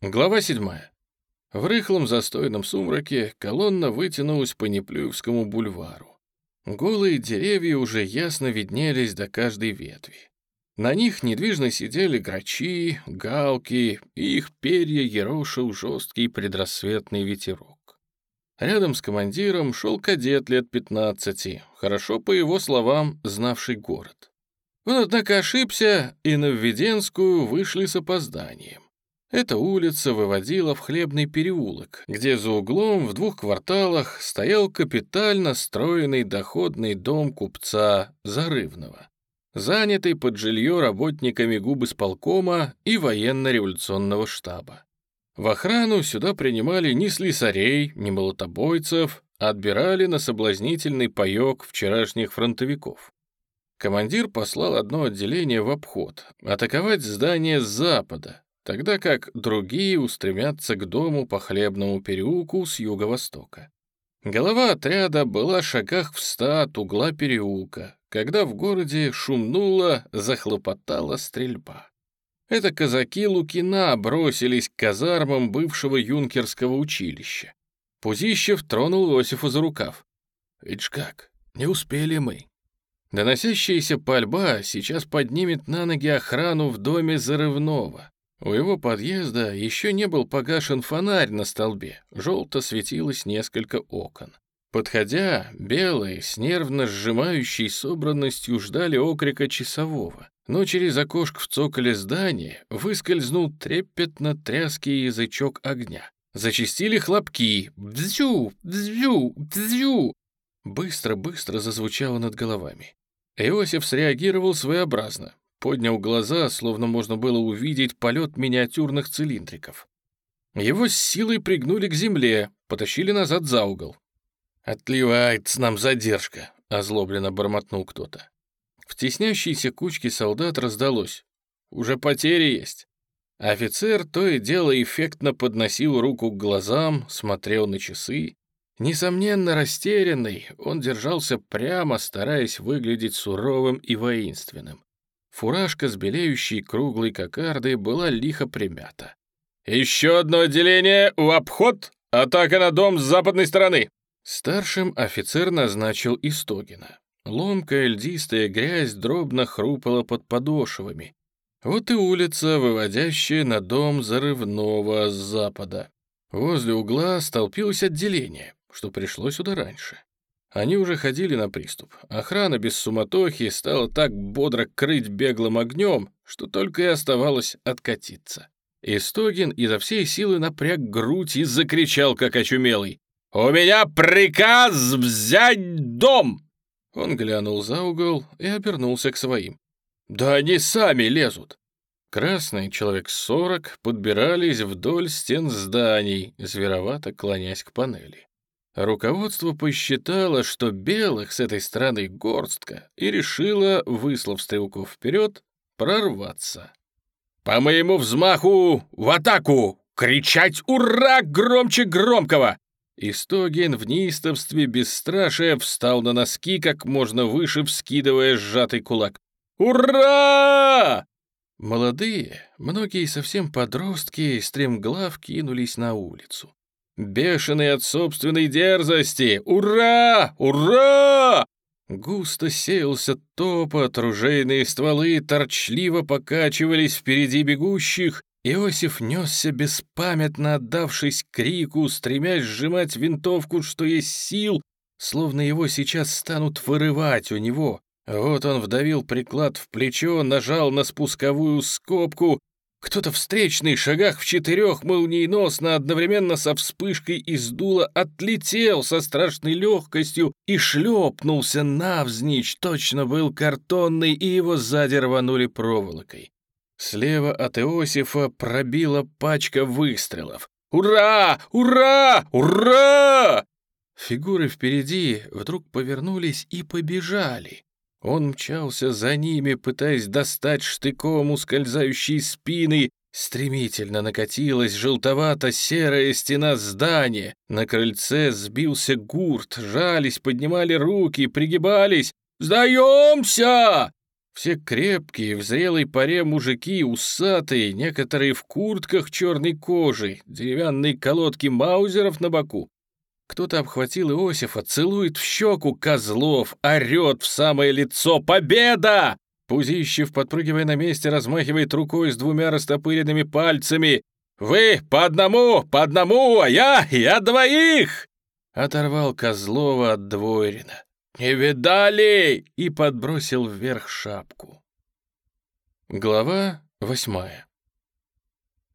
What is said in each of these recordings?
Глава 7. В рыхлом застойном сумраке колонна вытянулась по Неплюевскому бульвару. Голые деревья уже ясно виднелись до каждой ветви. На них недвижно сидели грачи, галки, и их перья ерошил жесткий предрассветный ветерок. Рядом с командиром шел кадет лет 15, хорошо, по его словам, знавший город. Он, однако, ошибся, и на Введенскую вышли с опозданием. Эта улица выводила в хлебный переулок, где за углом в двух кварталах стоял капитально строенный доходный дом купца Зарывного, занятый под жилье работниками губы сполкома и военно-революционного штаба. В охрану сюда принимали ни слесарей, ни молотобойцев, а отбирали на соблазнительный паёк вчерашних фронтовиков. Командир послал одно отделение в обход, атаковать здание с запада, тогда как другие устремятся к дому по хлебному переулку с юго-востока. Голова отряда была в шагах в ста от угла переулка, когда в городе шумнуло, захлопотала стрельба. Это казаки Лукина бросились к казармам бывшего юнкерского училища. Пузищев тронул Иосифа за рукав. «Ведь ж как, не успели мы». Доносящаяся пальба сейчас поднимет на ноги охрану в доме Зарывного. У его подъезда еще не был погашен фонарь на столбе, желто светилось несколько окон. Подходя, белые, с нервно сжимающей собранностью ждали окрика часового, но через окошко в цоколе здания выскользнул трепетно-тряский язычок огня. Зачистили хлопки. «Бзю! Бзю! Бзю!» Быстро-быстро зазвучало над головами. Иосиф среагировал своеобразно. Поднял глаза, словно можно было увидеть полет миниатюрных цилиндриков. Его с силой пригнули к земле, потащили назад за угол. «Отливается нам задержка», — озлобленно бормотнул кто-то. В теснящейся кучке солдат раздалось. «Уже потери есть». Офицер то и дело эффектно подносил руку к глазам, смотрел на часы. Несомненно, растерянный, он держался прямо, стараясь выглядеть суровым и воинственным. Фуражка с белеющей круглой кокардой была лихо примята. «Еще одно отделение в обход! Атака на дом с западной стороны!» Старшим офицер назначил Истогина. Ломкая льдистая грязь дробно хрупала под подошвами. Вот и улица, выводящая на дом зарывного с запада. Возле угла столпилось отделение, что пришло сюда раньше. Они уже ходили на приступ. Охрана без суматохи стала так бодро крыть беглым огнем, что только и оставалось откатиться. Истогин изо всей силы напряг грудь и закричал, как очумелый. «У меня приказ взять дом!» Он глянул за угол и обернулся к своим. «Да они сами лезут!» Красные, человек сорок, подбирались вдоль стен зданий, зверовато клонясь к панели. Руководство посчитало, что белых с этой стороны горстка, и решило, выслав стрелков вперед, прорваться. «По моему взмаху в атаку! Кричать «Ура!» громче громкого!» Истогин в неистовстве бесстрашия встал на носки, как можно выше вскидывая сжатый кулак. «Ура!» Молодые, многие совсем подростки, стремглав кинулись на улицу. Бешеный от собственной дерзости! Ура! Ура! Густо сеялся топот, ружейные стволы торчливо покачивались впереди бегущих. Иосиф несся беспамятно отдавшись крику, стремясь сжимать винтовку, что есть сил, словно его сейчас станут вырывать у него. Вот он вдавил приклад в плечо, нажал на спусковую скобку, кто-то встречный, шагах в четырех, молниеносно, одновременно со вспышкой из дула, отлетел со страшной легкостью и шлепнулся навзничь, точно был картонный, и его сзади рванули проволокой. Слева от Иосифа пробила пачка выстрелов. «Ура! Ура! Ура!» Фигуры впереди вдруг повернулись и побежали. Он мчался за ними, пытаясь достать штыком ускользающие спины. Стремительно накатилась желтовато-серая стена здания. На крыльце сбился гурт, жались, поднимали руки, пригибались. «Сдаемся!» Все крепкие, в зрелой паре мужики, усатые, некоторые в куртках черной кожи, деревянные колодки маузеров на боку. Кто-то обхватил Иосифа, целует в щеку козлов, орет в самое лицо «Победа!» Пузищев, подпрыгивая на месте, размахивает рукой с двумя растопыренными пальцами. «Вы по одному, по одному, а я, я двоих!» Оторвал Козлова от Двойрина. «Не видали!» и подбросил вверх шапку. Глава восьмая.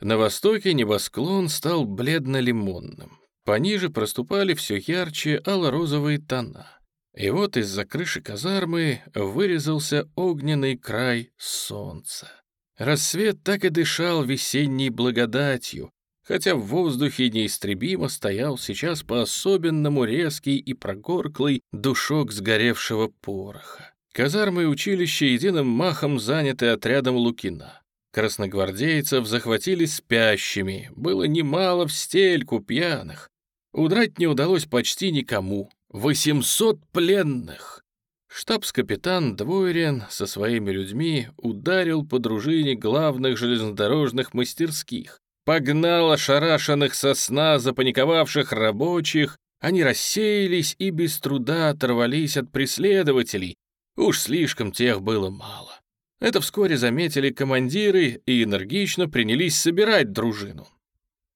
На востоке небосклон стал бледно-лимонным. Пониже проступали все ярче ало-розовые тона. И вот из-за крыши казармы вырезался огненный край солнца. Рассвет так и дышал весенней благодатью, хотя в воздухе неистребимо стоял сейчас по-особенному резкий и прогорклый душок сгоревшего пороха. Казармы и училище единым махом заняты отрядом Лукина. Красногвардейцев захватили спящими, было немало в стельку пьяных. Удрать не удалось почти никому. 800 пленных! Штабс-капитан Двойрен со своими людьми ударил по дружине главных железнодорожных мастерских, погнал ошарашенных со сна запаниковавших рабочих, они рассеялись и без труда оторвались от преследователей. Уж слишком тех было мало. Это вскоре заметили командиры и энергично принялись собирать дружину.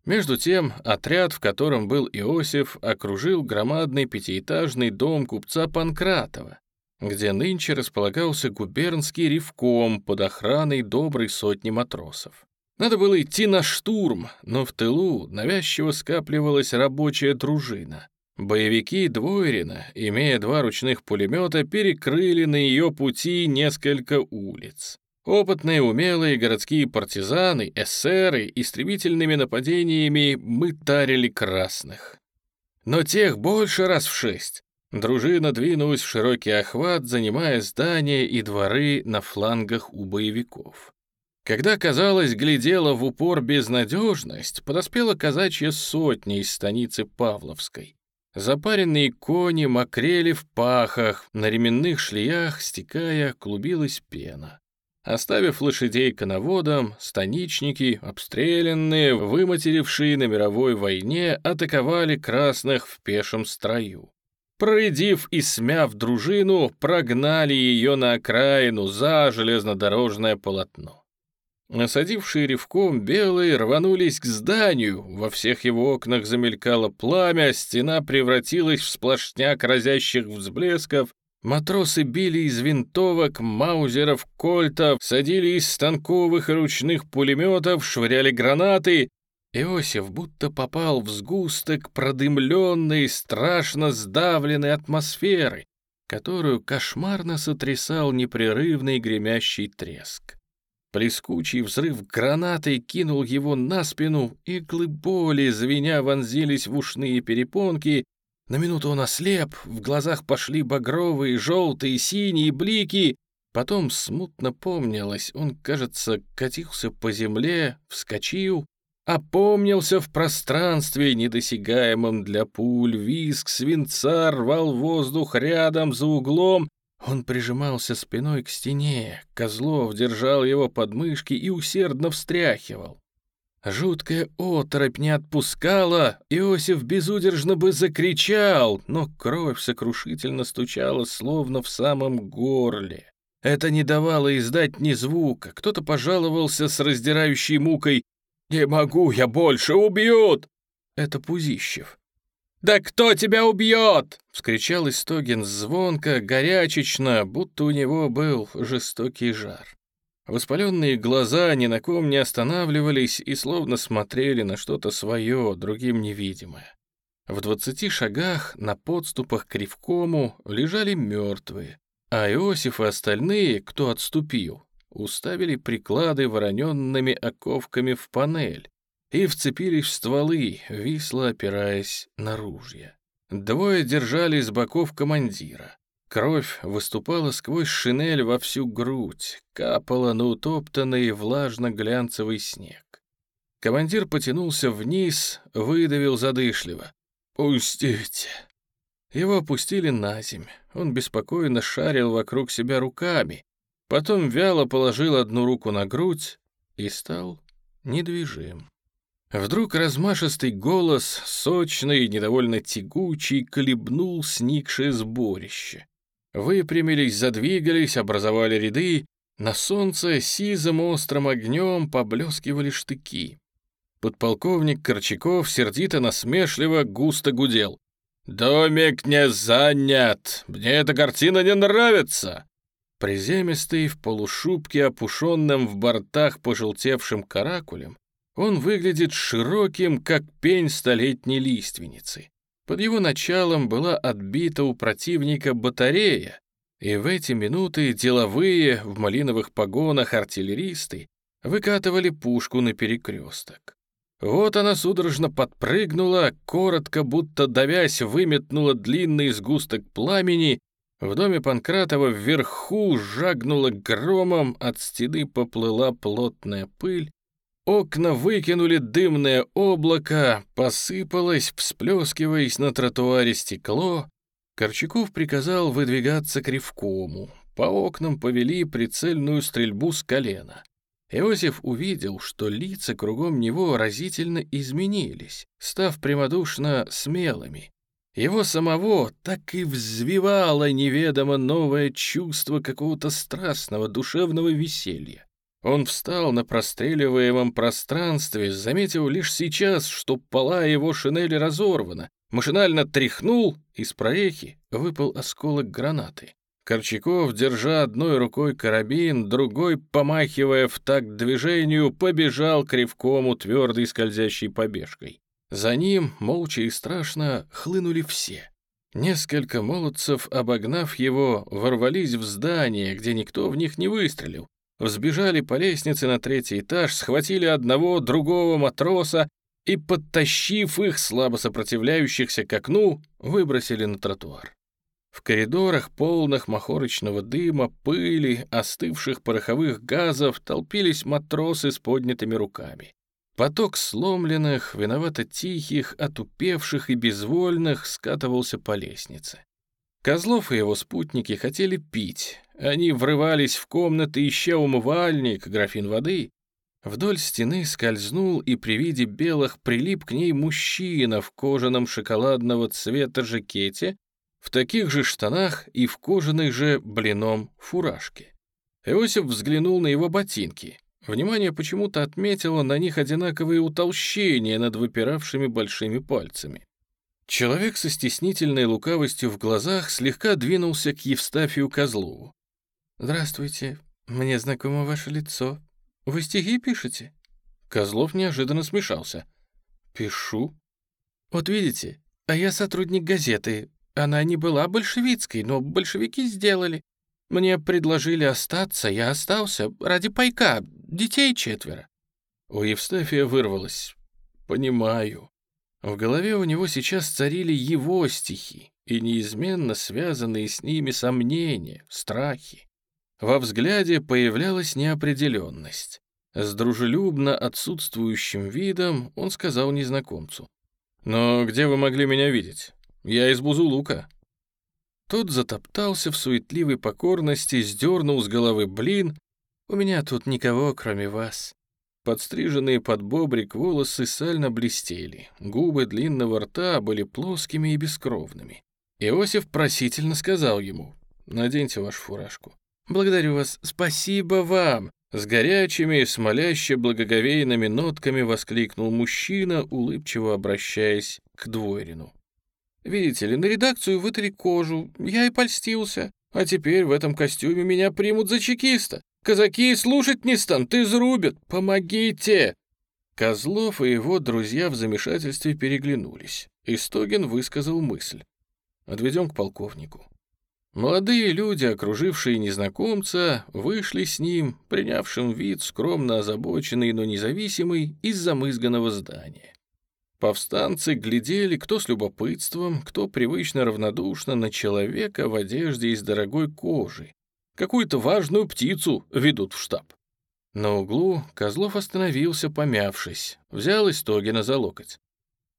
Между тем, отряд, в котором был Иосиф, окружил громадный пятиэтажный дом купца Панкратова, где нынче располагался губернский ревком под охраной доброй сотни матросов. Надо было идти на штурм, но в тылу навязчиво скапливалась рабочая дружина. Боевики Двойрина, имея два ручных пулемета, перекрыли на ее пути несколько улиц. Опытные, умелые городские партизаны, эсеры истребительными нападениями мытарили красных. Но тех больше раз в шесть. Дружина двинулась в широкий охват, занимая здания и дворы на флангах у боевиков. Когда, казалось, глядела в упор безнадежность, подоспела казачья сотня из станицы Павловской. Запаренные кони мокрели в пахах, на ременных шлеях, стекая, клубилась пена. Оставив лошадей коноводом, станичники, обстрелянные, выматерившие на мировой войне, атаковали красных в пешем строю. Проредив и смяв дружину, прогнали ее на окраину за железнодорожное полотно. Насадившие ревком белые рванулись к зданию, во всех его окнах замелькало пламя, стена превратилась в сплошняк разящих взблесков, Матросы били из винтовок, маузеров, кольтов, садили из станковых и ручных пулеметов, швыряли гранаты. Иосиф будто попал в сгусток продымленной, страшно сдавленной атмосферы, которую кошмарно сотрясал непрерывный гремящий треск. Плескучий взрыв гранаты кинул его на спину, иглы боли, звеня, вонзились в ушные перепонки, на минуту он ослеп, в глазах пошли багровые, желтые, синие блики. Потом смутно помнилось, он, кажется, катился по земле, вскочил, опомнился в пространстве, недосягаемом для пуль, виск свинца рвал воздух рядом за углом, он прижимался спиной к стене, Козлов держал его под мышки и усердно встряхивал. Жуткая оторопь не отпускала, Иосиф безудержно бы закричал, но кровь сокрушительно стучала, словно в самом горле. Это не давало издать ни звука. Кто-то пожаловался с раздирающей мукой. «Не могу я больше, убьют!» Это Пузищев. «Да кто тебя убьет?» — вскричал Истогин звонко, горячечно, будто у него был жестокий жар. Воспаленные глаза ни на ком не останавливались и словно смотрели на что-то свое, другим невидимое. В двадцати шагах на подступах к Кривкому лежали мертвые, а Иосиф и остальные, кто отступил, уставили приклады вороненными оковками в панель и вцепились в стволы, висло опираясь на ружья. Двое держали с боков командира. Кровь выступала сквозь шинель во всю грудь, капала на утоптанный влажно-глянцевый снег. Командир потянулся вниз, выдавил задышливо. «Пустите!» Его опустили на земь. Он беспокойно шарил вокруг себя руками. потом вяло положил одну руку на грудь и стал недвижим. Вдруг размашистый голос, сочный и недовольно тягучий, колебнул сникшее сборище. Выпрямились, задвигались, образовали ряды. На солнце сизым острым огнем поблескивали штыки. Подполковник Корчаков сердито-насмешливо густо гудел. «Домик не занят! Мне эта картина не нравится!» Приземистый, в полушубке, опушенным в бортах пожелтевшим каракулем, он выглядит широким, как пень столетней лиственницы. Под его началом была отбита у противника батарея, и в эти минуты деловые в малиновых погонах артиллеристы выкатывали пушку на перекресток. Вот она судорожно подпрыгнула, коротко, будто давясь, выметнула длинный сгусток пламени. В доме Панкратова вверху жагнула громом, от стены поплыла плотная пыль. Окна выкинули дымное облако, посыпалось, всплескиваясь на тротуаре стекло. Корчаков приказал выдвигаться к Ревкому. По окнам повели прицельную стрельбу с колена. Иосиф увидел, что лица кругом него разительно изменились, став прямодушно смелыми. Его самого так и взвивало неведомо новое чувство какого-то страстного душевного веселья. Он встал на простреливаемом пространстве, заметил лишь сейчас, что пола его шинели разорвана, машинально тряхнул, из прорехи выпал осколок гранаты. Корчаков, держа одной рукой карабин, другой, помахивая в такт движению, побежал к ревкому твердой скользящей побежкой. За ним, молча и страшно, хлынули все. Несколько молодцев, обогнав его, ворвались в здание, где никто в них не выстрелил. Взбежали по лестнице на третий этаж, схватили одного, другого матроса и, подтащив их, слабо сопротивляющихся к окну, выбросили на тротуар. В коридорах, полных махорочного дыма, пыли, остывших пороховых газов, толпились матросы с поднятыми руками. Поток сломленных, виновато тихих, отупевших и безвольных скатывался по лестнице. Козлов и его спутники хотели пить. Они врывались в комнаты, ища умывальник, графин воды. Вдоль стены скользнул и при виде белых прилип к ней мужчина в кожаном шоколадного цвета жакете в таких же штанах и в кожаной же блином фуражке. Иосиф взглянул на его ботинки. Внимание почему-то отметило на них одинаковые утолщения над выпиравшими большими пальцами. Человек со стеснительной лукавостью в глазах слегка двинулся к Евстафию Козлову. «Здравствуйте, мне знакомо ваше лицо. Вы стихи пишете?» Козлов неожиданно смешался. «Пишу». «Вот видите, а я сотрудник газеты, она не была большевицкой, но большевики сделали. Мне предложили остаться, я остался. Ради пайка, детей четверо». У Евстафия вырвалось. «Понимаю». В голове у него сейчас царили его стихи и неизменно связанные с ними сомнения, страхи. Во взгляде появлялась неопределенность. С дружелюбно отсутствующим видом он сказал незнакомцу. «Но где вы могли меня видеть? Я из Бузулука». Тот затоптался в суетливой покорности, сдернул с головы блин. «У меня тут никого, кроме вас». Подстриженные под бобрик волосы сально блестели, губы длинного рта были плоскими и бескровными. Иосиф просительно сказал ему, «Наденьте вашу фуражку». «Благодарю вас, спасибо вам!» С горячими, смоляще благоговейными нотками воскликнул мужчина, улыбчиво обращаясь к Двойрину. Видите ли, на редакцию вытри кожу, я и польстился. А теперь в этом костюме меня примут за чекиста. Казаки слушать не станут, изрубят. Помогите!» Козлов и его друзья в замешательстве переглянулись. Истогин высказал мысль. «Отведем к полковнику». Молодые люди, окружившие незнакомца, вышли с ним, принявшим вид скромно озабоченный, но независимый, из замызганного здания. Повстанцы глядели кто с любопытством, кто привычно равнодушно на человека в одежде из дорогой кожи. Какую-то важную птицу ведут в штаб. На углу Козлов остановился, помявшись, взял Истогина за локоть.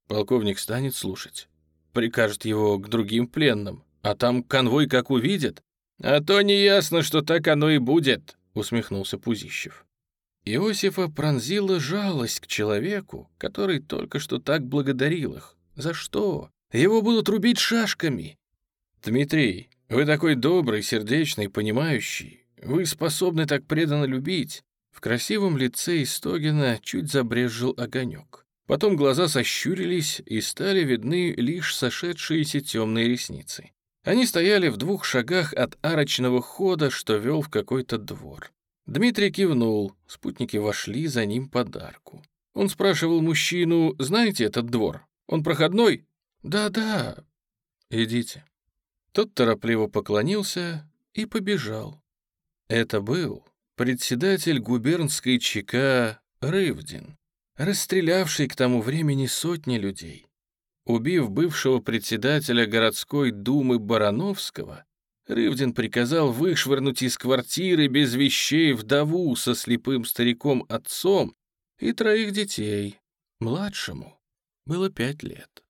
Полковник станет слушать. Прикажет его к другим пленным, а там конвой как увидит. «А то не ясно, что так оно и будет», — усмехнулся Пузищев. Иосифа пронзила жалость к человеку, который только что так благодарил их. За что? Его будут рубить шашками. «Дмитрий, вы такой добрый, сердечный, понимающий. Вы способны так преданно любить». В красивом лице Истогина чуть забрезжил огонек. Потом глаза сощурились и стали видны лишь сошедшиеся темные ресницы. Они стояли в двух шагах от арочного хода, что вел в какой-то двор. Дмитрий кивнул, спутники вошли за ним подарку. Он спрашивал мужчину, «Знаете этот двор? Он проходной?» «Да-да». «Идите». Тот торопливо поклонился и побежал. Это был председатель губернской ЧК Рывдин, расстрелявший к тому времени сотни людей. Убив бывшего председателя городской думы Барановского, Рывдин приказал вышвырнуть из квартиры без вещей вдову со слепым стариком-отцом и троих детей. Младшему было пять лет.